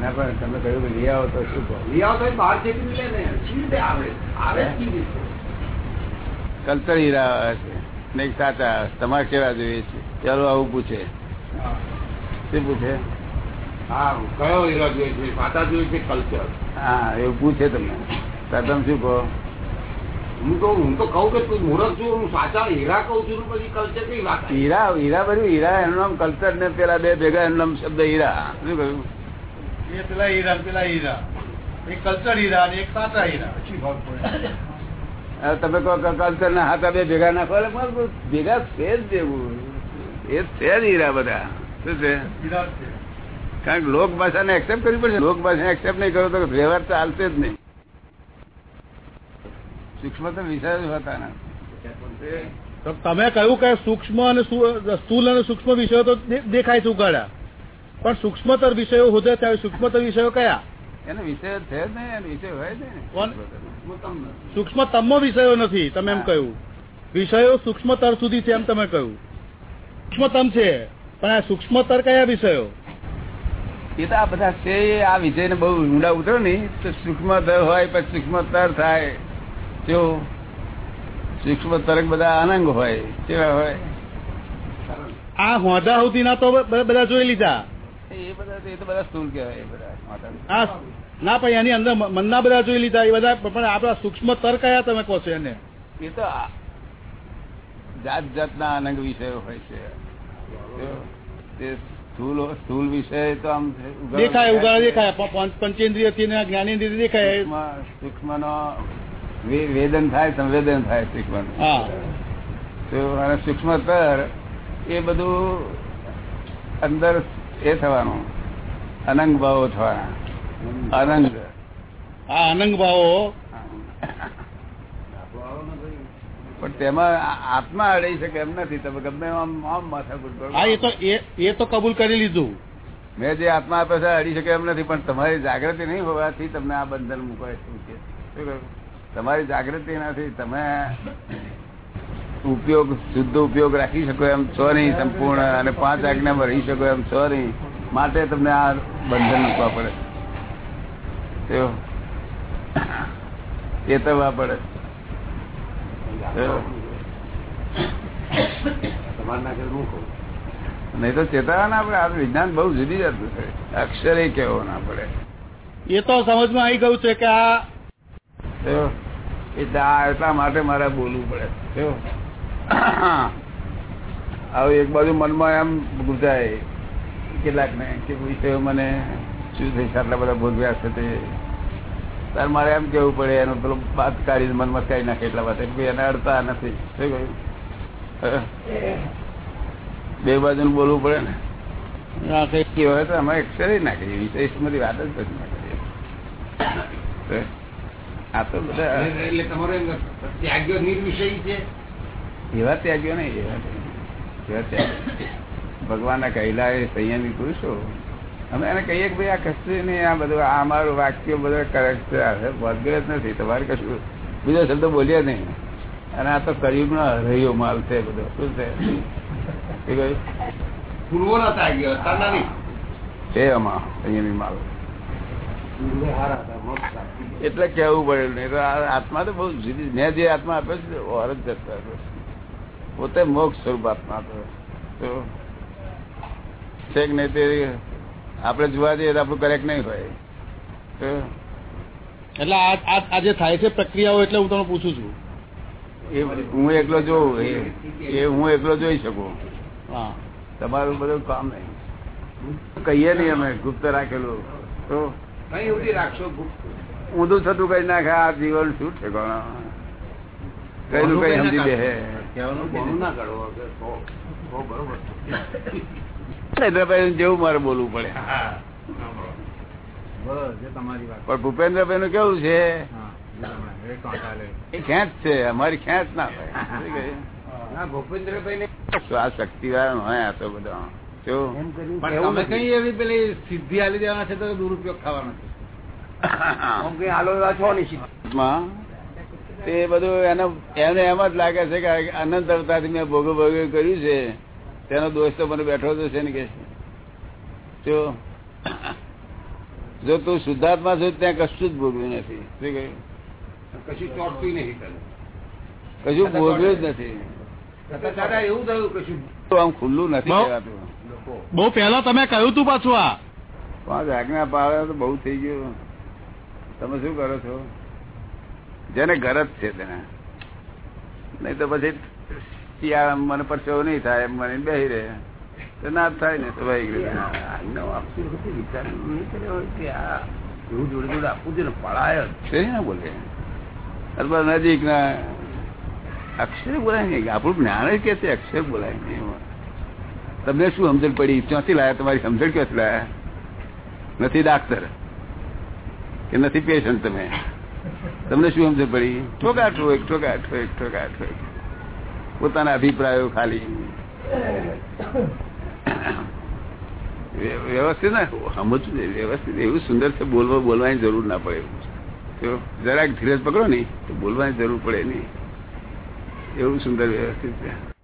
ના પણ તમે કહ્યું કે લઈ આવો તો શું કહો? લઈ આવો તો બહાર છે લે ને. આવે? આવે કલ્ચર હીરા આવે છે નહીં સાચા તમારે કેવા જોઈએ છે. ચાલો આવું પૂછે. શું પૂછે? હા કયો હીરો જોઈએ છે? પાટા જોઈએ છે કલ્ચર હા એવું પૂછે તમને. તમે શું કહો? હું તો હું તો કહું કે તું મૂર્ખ છું. હું સાચા હીરા કહું છું પછી કલ્ચર કઈ વાત હીરા હીરા બધું હીરા એનું નામ કલ્ચર ને પેલા બે ભેગા એનું નામ શબ્દ હીરા. શું કહ્યું? એ પેલા હીરા પેલા હીરા. એક કલ્ચર હીરા અને એક સાચા હીરા. હવે તમે કહો કે કલ્ચર ના હાથા બે ભેગા નાખો ભેગા છે જ દેવું. એ છે જ હીરા બધા. શું છે? કારણ કે લોક ભાષાને એક્સેપ્ટ કરવી પડશે. લોક ભાષાને એક્સેપ્ટ નહીં કરો તો વ્યવહાર ચાલશે જ નહીં. સૂક્ષ્મ તો વિષય જ હતા તો તમે કહ્યું કે સૂક્ષ્મ અને સ્થૂલ અને સૂક્ષ્મ વિષયો તો દેખાય છે ઉગાડ્યા પણ સૂક્ષ્મતર વિષયો હોદે ત્યારે સૂક્ષ્મતર વિષયો કયા? એનો વિષય છે જ નહીં એનો વિષય હોય ને. સૂક્ષ્મતમ વિષયો નથી તમે એમ કહ્યું. વિષયો સૂક્ષ્મતર સુધી છે એમ તમે કહ્યું. સૂક્ષ્મતમ છે પણ આ સૂક્ષ્મતર કયા વિષયો? એ તો આ બધા છે આ વિષય ને બહુ ઊંડા ઉતરો ને તો સૂક્ષ્મતર હોય પછી સૂક્ષ્મતર થાય. જો સૂક્ષ્મતર બધા અનંગ હોય કેવા હોય? આ હોદા સુધીના તો બ- બધા જોઈ લીધા. એ બધા એ તો બધા સ્થૂલ કહેવાય એ બધા ના પણ એની અંદર મનના બધા જોઈ લીધા એ બધા પણ આપણા સૂક્ષ્મતર કયા તમે કહો છો એને? એ તો જાત જાતના અનંગ વિષયો હોય છે. તે સ્થૂલ સ્થૂલ વિષય તો આમ દેખાય ઉગાડ દેખાય. પંચેન્દ્રિયથી ને જ્ઞાનેન્દ્રિય દેખાય. સૂક્ષ્મ નો વેદન થાય સંવેદન થાય સૂક્ષ્મ હા. તો અને સૂક્ષ્મતર એ બધું અંદર એ થવાનું. અનંગ ભાવો થવાના. અનંગ. આ અનંગ ભાવો. પણ તેમાં આત્મા અડાઈ શકે એમ નથી? તમે ગમે આમ આમ માથાકૂટ કરો હા એ તો એ એ તો કબૂલ કરી લીધું. મેં જે આત્મા આપ્યો છે અડી શકે એમ નથી પણ તમારી જાગૃતિ નહીં હોવાથી તમને આ બંધન મુકાય શું છે તમારી જાગૃતિ નથી તમે ઉપયોગ શુદ્ધ ઉપયોગ રાખી શકો એમ છો નહીં સંપૂર્ણ અને પાંચ આજ્ઞા રહી શકો એમ છો નહીં. માટે તમને આ બંધન મૂકવા પડે. ચેતવવા પડે. નહીં તો ચેતવવા ના પડે આ વિજ્ઞાન બહુ જુદી જતું છે. અક્ષરે કેવો ના પડે. એ તો સમજમાં આવી ગયું છે કે આ એટલે માટે મારે બોલવું પડે. હવે એક બાજુ મનમાં એમ ગુજાય કેટલાક ને કે વિષયો મને શું થઈ આટલા બધા ભોગવ્યા છે તે. તાર મારે એમ કેવું પડે, એનો પેલો બાદ કાઢી મનમાં કાઢી નાખે એટલા માટે એને અડતા નથી. શું કહ્યું? બે બાજુ બોલવું પડે ને. ના કઈ હોય તો અમે એક્સરે નાખીએ વિષય બધી વાત જ પછી ના આ તો બધા એટલે તમારો ત્યાગ્યો નિર્વિષય છે? એવા ત્યાગીઓ ને એવા ત્યાગીઓ. એવા ત્યાગીઓ. ભગવાનના કહેલા એ સંયમી પુરુષો. અમે એને કહીએ કે ભાઈ આ કશું નહીં આ બધું આ અમારું વાક્ય બધા કરેક્ટ છે. વધઘટ નથી. તમારે કશું બીજો શબ્દ બોલ્યા નહીં. અને આ તો કળિયુગનો હરૈયો માલ છે બધો. શું છે? એ પૂર્વના ત્યાગ્યો નહીં છે આમાં સંયમી માલ. એટલે કેવું પડે નહીં. તો આ આત્મા તો બહુ જુદી મેં જે આત્મા આપ્યો છે ઓર જ જતો. પોતે મોક્ષ સ્વરૂપ આત્મા તો છે કે નહીં તે આપણે જોવા જઈએ તો આપણું કરેક્ટ નહીં હોય. તો એટલે આ જે થાય છે પ્રક્રિયાઓ એટલે હું તમને પૂછું છું. એ હું એકલો જોઉં એ એ હું એકલો જોઈ શકું. હા. તમારું બધું કામ નહીં. કહીએ નહીં અમે ગુપ્ત રાખેલું. તો કઈ સુધી રાખશો ગુપ્ત? ઊંધું થતું કઈ નાખે આ જીવન શું છે કોણ કઈનું કઈ સમજી બરોબર ભૂપેન્દ્રભાઈ જેવું મારે બોલવું પડે. બસ એ તમારી વાત. પણ ભૂપેન્દ્રભાઈ નું કેવું છે? ખેંચ છે અમારી ખેંચ ના થાય ભૂપેન્દ્રભાઈ ને શું આ શક્તિવાળા હોય આ તો બધા. તમે કઈ એવી પેલી સિદ્ધિ આલી દેવાના છે તો દુરુપયોગ ખાવાનો છે? તે બધું એને એને એમ જ લાગે છે કે અનંત અવતારથી મેં ભોગો ભોગો કર્યું છે. તેનો દોષ તો મને બેઠો તો છે ને કે જો જો તું શુદ્ધાત્મા છો ત્યાં કશું જ ભોગવ્યું નથી. શું કહ્યું? કશું ચોટતું નહીં કશું ભોગવ્યું જ નથી. એવું થયું કશું. આમ ખુલ્લું નથી બહુ- કહેવાતું. બહુ પહેલા તમે કહ્યું તું પાછું આ. પાંચ આજ્ઞા પાડે તો બહુ થઈ ગયું. તમે શું કરો છો? જેને ઘર જ છે તેને. નહીં તો પછી શિયાળા મને પરસેવો નહીં થાય, મને બેસી રહે. તો ના થાય ને, તો બોલે? અથવા નજીક ના બોલાય નહીં. આપણું જ્ઞાન કે છે, અક્ષર બોલાય નહીં. તમને શું સમજણ પડી? ક્યાંથી લાયા તમારી સમજણ? ક્યાંથી લાયા? નથી ડાક્ટર કે નથી પેશન્ટ તમે? તમને શું સમજ પડી? ઠોકા ઠોક ઠોકા ઠોક ઠોકા ઠોક. પોતાના અભિપ્રાયો ખાલી. વ્યવસ્થિત ના? સમજવું વ્યવસ્થિત. એવું સુંદર છે બોલવા બોલવાની જરૂર ના પડે. એવું જરાક ધીરજ પકડો ને તો બોલવાની જરૂર પડે નહીં. એવું સુંદર વ્યવસ્થિત છે.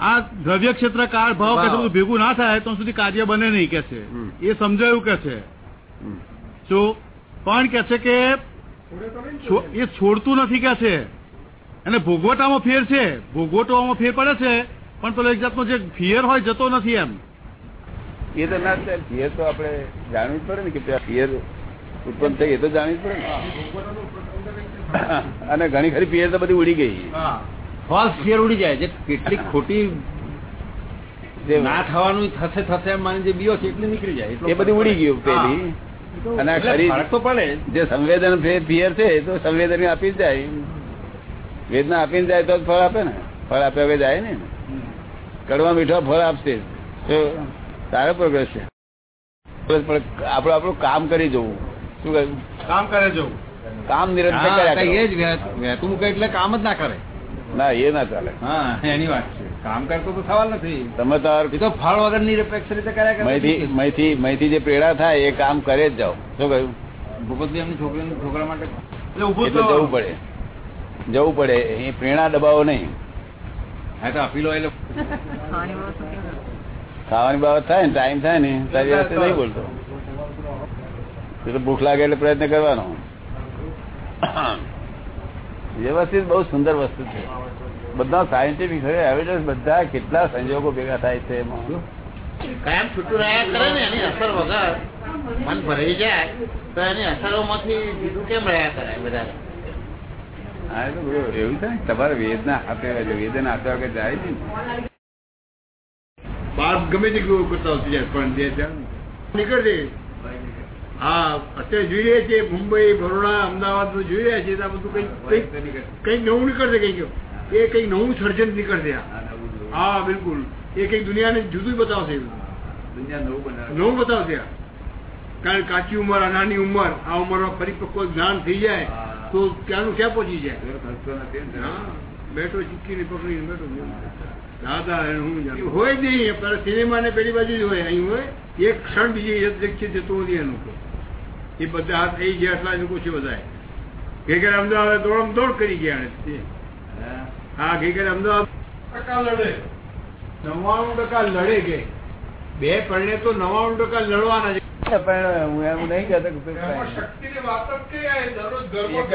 આ દ્રવ્ય ક્ષેત્ર કાળ ભાવ કે. બધું ભેગું ના થાય તો સુધી કાર્ય બને નહીં કે છે. એ સમજાયું કે છે. હમ. પણ કે છે કે એ છોડતું નથી કે છે. અને ભોગવટામાં ફેર છે. ભોગવટોમાં ફેર પડે છે. પણ પેલો એક જાતનો જે ફિયર હોય જતો નથી એમ. એ તો ના થાય. ફિયર તો આપણે જાણવું જ પડે ને કે ફિયર ઉત્પન્ન થઈ એ તો જાણવી જ પડે ને. અને ઘણી ખરી ફિયર તો બધી ઉડી ગઈ. ફોલ્સ ફિયર ઉડી જાય. જે કેટલી ખોટી જે ના થવાનું થશે થશે એમ માની જે બીઓ છે એટલી નીકળી જાય. એ બધી ઉડી ગયું પેલી અને ખરી તો પડે. જે સંવેદન ફિયર છે તો સંવેદન આપી જ જાય. વેદના આપીને જાય તો ફળ આપે ને. ફળ આપે હવે જાય ને. કડવા મીઠા ફળ આપશે. તો સારો પ્રોગ્રેસ છે. પણ આપણે આપણું કામ કરી જવું. શું કહ્યું કામ કરે જવું. કામ નિરંતર કર્યા એ જ વહેતું મૂકે એટલે કામ જ ના કરે. ના એ ના ચાલે. હા એની વાત છે. કામ કરતો તો સવાલ નથી. તમે તો ફળ વગર નિરપેક્ષ રીતે કર્યા કરે મહીથી મહીથી મહીથી જે પ્રેરણા થાય એ કામ કરે જ જાઓ. શું કહ્યું? ભૂપતભાઈ એમની છોકરી છોકરા માટે એટલે જવું પડે. જવું પડે. એ પ્રેરણા દબાવો નહીં. હા તો અપીલો એટલે ખાવાની બાબત થાય ને ટાઈમ થાય ને તારી વાત નહીં બોલતો. એટલે ભૂખ લાગે એટલે પ્રયત્ન કરવાનો. વ્યવસ્થિત બહુ સુંદર વસ્તુ છે. બધા સાયન્ટિફિક એવિડન્સ બધા કેટલા સંજોગો ભેગા થાય છે એમાં. કાયમ છૂટું રહ્યા કરે ને એની અસર વગર મન ભરાઈ જાય તો એની અસરોમાંથી જુદું કેમ રહ્યા કરે બધા એવું થાય તમારે વેદના હાથે વેદના હાથે વગર જાય છે બાપ ગમે તે કેવું કરતા આવતી જાય પણ જે નીકળશે હા અત્યારે જોઈ રહ્યા છીએ મુંબઈ બરોડા અમદાવાદ જોઈ રહ્યા છીએ આ બધું કઈ કઈ નવું નીકળશે કંઈક એ કઈ નવું સર્જન નીકળશે. હા બિલકુલ. એ કંઈક દુનિયાને જુદું બતાવશે નવું બધું. નવું બતાવશે કારણ કે કાચી ઉંમર આ નાની ઉંમર આ ઉંમરમાં પરિપક્વ જ્ઞાન થઈ જાય તો ત્યાંનું ક્યાં પહોંચી જાય? હા બેઠો ચીકીને પકડીને બેઠો દાદા હું હોય જ નહીં પેલા સિનેમા ને પેલી બાજુ જ હોય અહીં હોય. એક ક્ષણ બીજી દેખી જતું નથી એનું. એ બધા હાથ થઈ ગયા એટલા લોકો છે બધા ગઈકાલે અમદાવાદ દોડમ દોડ કરી ગયા તે. હા ગઈકાલે અમદાવાદ. ટકા લડે. નવ્વાણું ટકા લડે કે? બે પરણે તો નવ્વાણું ટકા લડવાના છે. પણ હું એમ નહીં કહેતો કે શક્તિની વાત જ કઈ દરરોજ ઘરમાં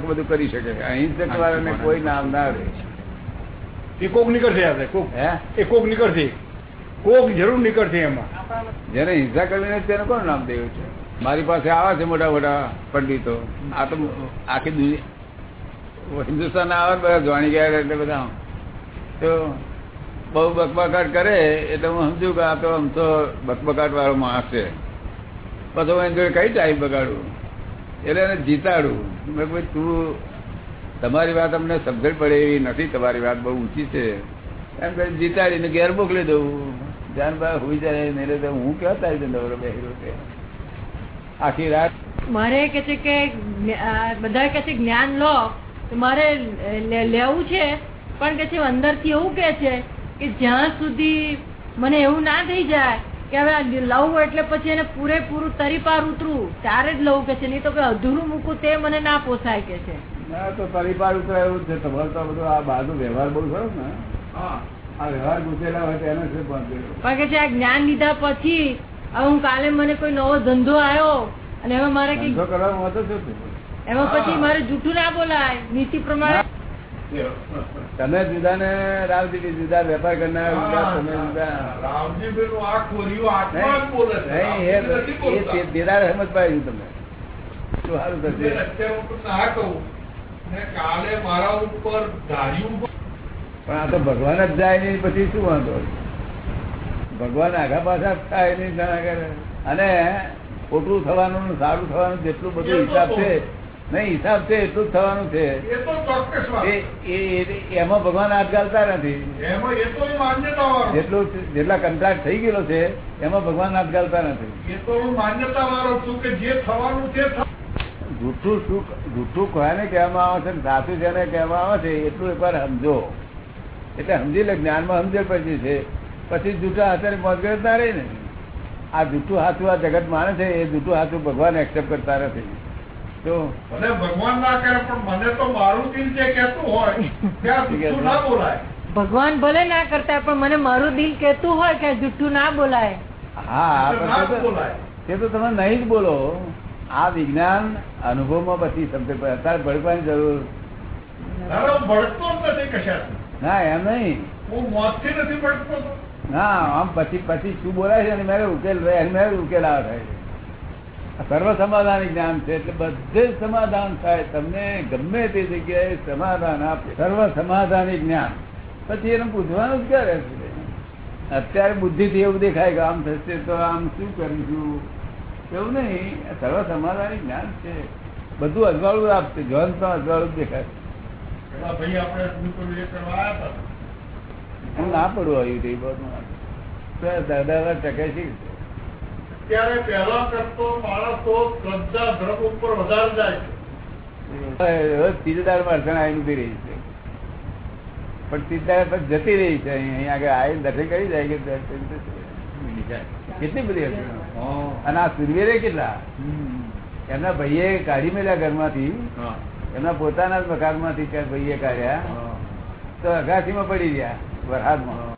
બધું કરી શકે. અહિંસક વાળાને કોઈ નામ ના રહે એ કોક નીકળશે આપણે કોક. હે? એ કોક નીકળશે. કોક જરૂર નીકળશે એમાં. જેને હિંસા કરીને તેને કોણ નામ દેવું છે? મારી પાસે આવા છે મોટા મોટા પંડિતો. આ તો આખી દુનિયા હિન્દુસ્તાન આવે બધા જાણી ગયા એટલે બધા તો બહુ બકબકાટ કરે એટલે હું સમજુ કે આ તો આમ તો બકબકાટ વાળો માણસ છે. પછી હું એની જોડે કઈ ટાઈમ બગાડું? એટલે એને જીતાડું. મેં ભાઈ તું તમારી વાત અમને સમજણ પડે એવી નથી. તમારી વાત બહુ ઊંચી છે. એમ કરી જીતાડીને ઘેર મોકલી દઉં. જાન હોય જાય નહીં તો હું કેવા તારી નવરો બેહરો છે? આખી રાત? મારે કે છે કે બધા કે છે જ્ઞાન લો મારે લેવું છે પણ કે છે અંદરથી એવું કે છે કે જ્યાં સુધી મને એવું ના થઈ જાય કે હવે લઉં એટલે પછી એને પૂરેપૂરું તરીપાર ઉતરું ત્યારે જ લઉં કે છે. નહીં તો કે અધૂરું મૂકું તે મને ના પોસાય કે છે. ના તો પરિવાર ઉતરાય એવું છે. તમારે તો બધું આ બાજુ વ્યવહાર બહુ ખરો ને? હા. આ વ્યવહાર ગુચેલા હોય તેને શું બાંધેલું પણ કે છે આ જ્ઞાન લીધા પછી હવે હું કાલે મને કોઈ નવો ધંધો આવ્યો અને એમાં મારે? એમાં પછી મારે જૂઠું ના બોલાય નીતિ પ્રમાણે તમે જુદા ને રાવજી જુદા વેપાર કરનાર જુદા તમે જુદા. દેદાર અહેમદ તમે. શું સારું થશે? અત્યારે હું તમને આ કહું કાલે મારા ઉપર ધાર્યું પણ આ તો ભગવાન જ જાય નહીં પછી શું વાંધો? ભગવાન આગા પાછા થાય નહીં કરે અને ખોટું થવાનું સારું થવાનું જેટલું બધું હિસાબ છે નહીં હિસાબ છે એટલું જ થવાનું છે. એમાં ભગવાન હાથ ગાલતા નથી. જેટલું જેટલા કંટ્રાક્ટ થઈ ગયેલો છે એમાં ભગવાન હાથ ગાલતા નથી. જૂઠું સુખ જૂઠું કોને કહેવામાં આવે છે સાચું જેને કહેવામાં આવે છે એટલું એકવાર સમજો. એટલે સમજી લે જ્ઞાનમાં સમજે પછી છે. પછી જૂઠા હાથે મોજગર ના રહે ને આ જૂઠું હાથું આ જગત માને છે એ જૂઠું હાથું ભગવાન એક્સેપ્ટ કરતા નથી તો ભલે ભગવાન ના કરે પણ મને તો મારું દિલ જે કહેતું હોય ત્યાં જુઠ્ઠું ના બોલાય. ભગવાન ભલે ના કરતા પણ મને મારું દિલ કહેતું હોય કે જૂઠું ના બોલાય. હા તે તો- બોલાય. તે તો તમે નહીં જ બોલો. આ વિજ્ઞાન અનુભવમાં પછી સમજે અત્યારે ભળવાની જરૂર. જ નથી કશા ના એમ નહીં. હું મોતથી નથી ભડકતો તો. ના આમ પછી પછી શું બોલાય છે? એની ઉકેલ એની ઉકેલ આવે છે. સર્વ સમાધાન જ્ઞાન છે એટલે બધે સમાધાન થાય. તમને ગમે તે જગ્યાએ સમાધાન આપે. સર્વ સમાધાન જ્ઞાન. પછી એને પૂછવાનું જ ક્યારે અત્યારે બુદ્ધિથી એવું દેખાય કે આમ થશે તો આમ શું કરીશું? એવું નહીં. સર્વ સમાધાન જ્ઞાન છે. બધું અજવાળું આપશે. જોન તો અજવાળું જ દેખાય. છે ભાઈ આપણે કરવા આવ્યા હતા? હું ના પડું આવ્યું તે બધું દાદા ટકે છે. ત્યારે પહેલા કરતો માણસો શ્રદ્ધા ધર્મ ઉપર વધારે જાય છે. રોજ ત્રીજે દાડમાં અડચણ આવી ઊભી રહી છે. પણ ત્રીજે દાડ જતી રહી છે આગળ કરી જાય કે. કેટલી બધી અડચણો અને આ સુરવીરે કેટલા? એમના ભાઈએ કાઢી મેળ્યા ઘરમાંથી. એમના પોતાના જ મકાનમાંથી ત્યાં ભાઈએ કાઢ્યા. તો અગાસીમાં પડી ગયા વરસાદમાં